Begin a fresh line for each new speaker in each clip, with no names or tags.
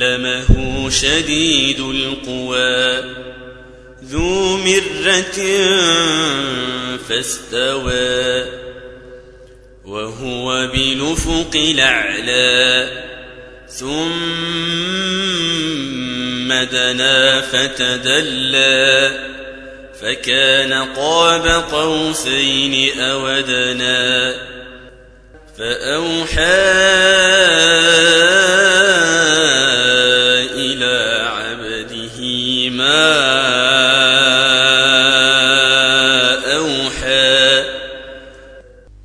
علمه شديد القوى. ذو مرة فاستوى وهو بنفق الأعلى. ثم دنا فتدلى فكان قاب قوسين أودنا فأوحى ما أوحى.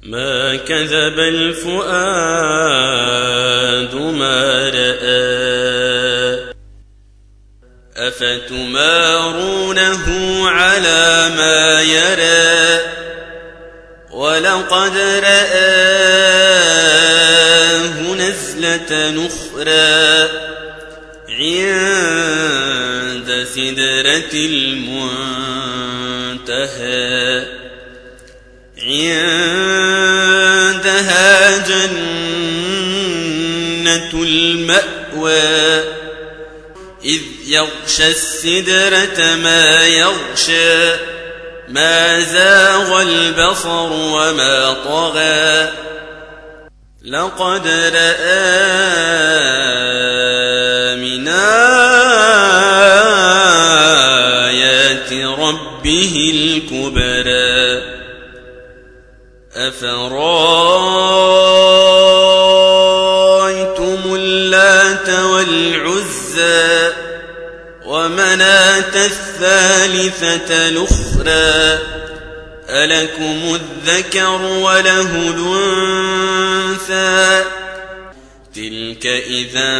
ما كذب الفؤاد ما رأى. أفتمارونه على ما يرى. ولقد رآه نزلة نخرى عند سدرة المنتهى. عندها جنة المأوى. إذ يغشى السدرة ما يغشى. ما زاغ البصر وما طغى. لقد رأى من آيات ربه الكبرى أفرايتم اللات والعزى ومناة الثالثة الأخرى ألكم الذكر وله الأنثى تلك إذا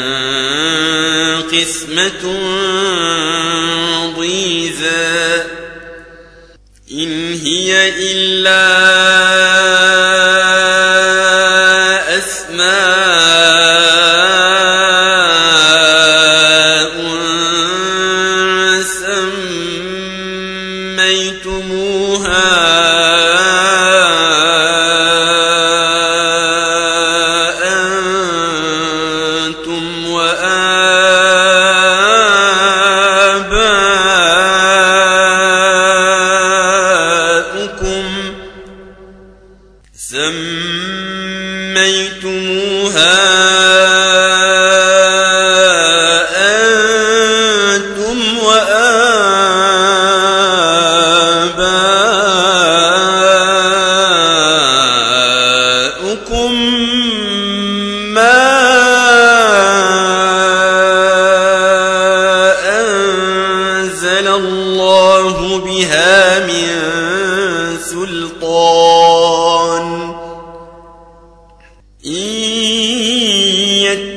قسمة ضيزى إن هي إلا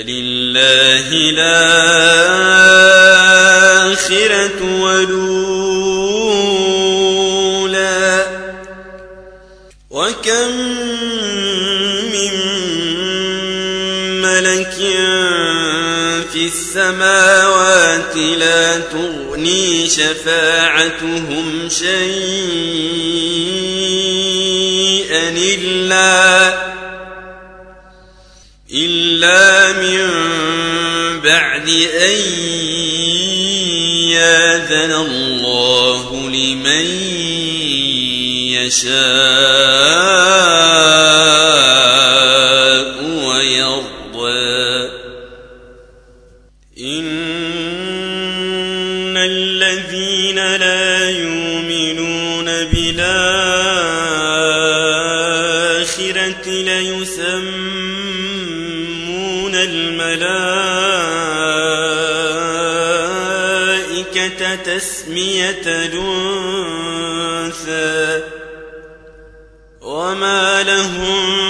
فلله الآخرة والأولى. وكم من ملك في السماوات لا تغني شفاعتهم شيئا إلا إلا من بعد أن ياذن الله لمن يشاء. ليسمون الملائكة تسمية الأنثى وما لهم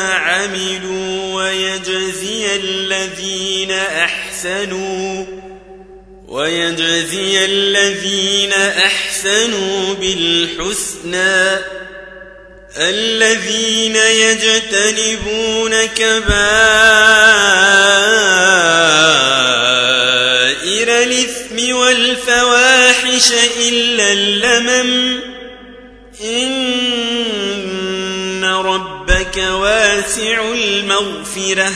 عملوا ويجزي الذين أحسنوا ويجزي الذين أحسنوا بالحسنى. الذين يجتنبون كبائر الإثم والفواحش إلا اللمم ربك واسع المغفرة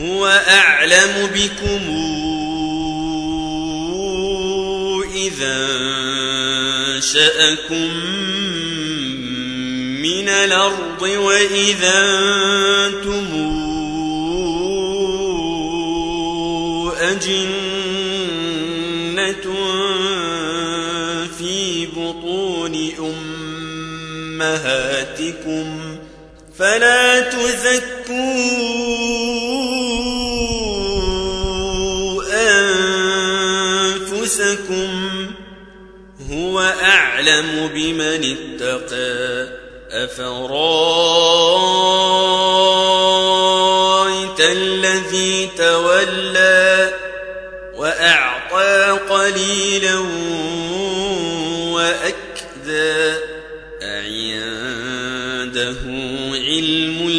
هو أعلم بكم إذا أنشأكم من الأرض وإذا أنتم أجنة في بطون أمهاتكم فلا تزكوا أنفسكم هو أعلم بمن اتقى. أفرأيت الذي تولى وأعطى قليلا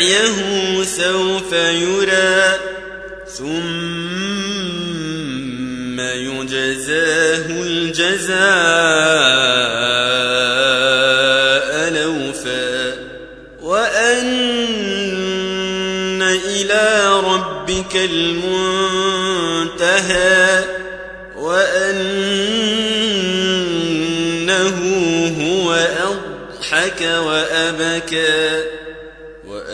سعيه سوف يرى ثم يجزاه الجزاء لوفا. وأن إلى ربك المنتهى وأنه هو أضحك وأبكى.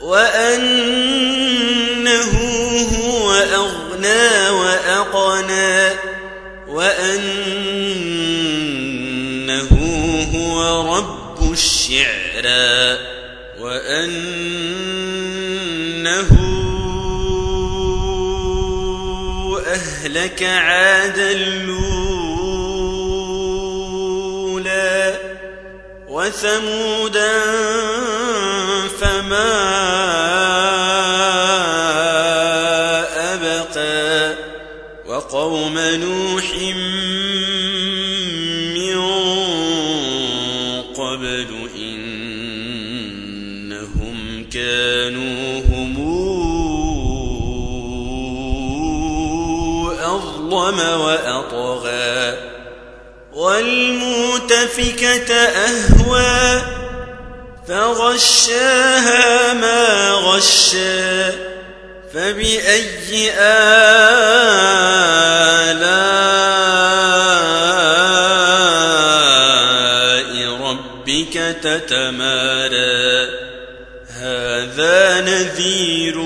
وأنه هو أغنى وأقنى وأنه هو رب الشعرى وأنه أهلك عادا الأولى وثمودا فما أبقى وقوم نوح من قبل إنهم كانوا هم أظلم وأطغى والمؤتفكة أهوى فغشاها ما غشى فبأي آلاء ربك تتمارى؟ هذا نذير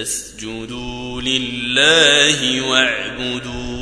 فاسجدوا لله واعبدوا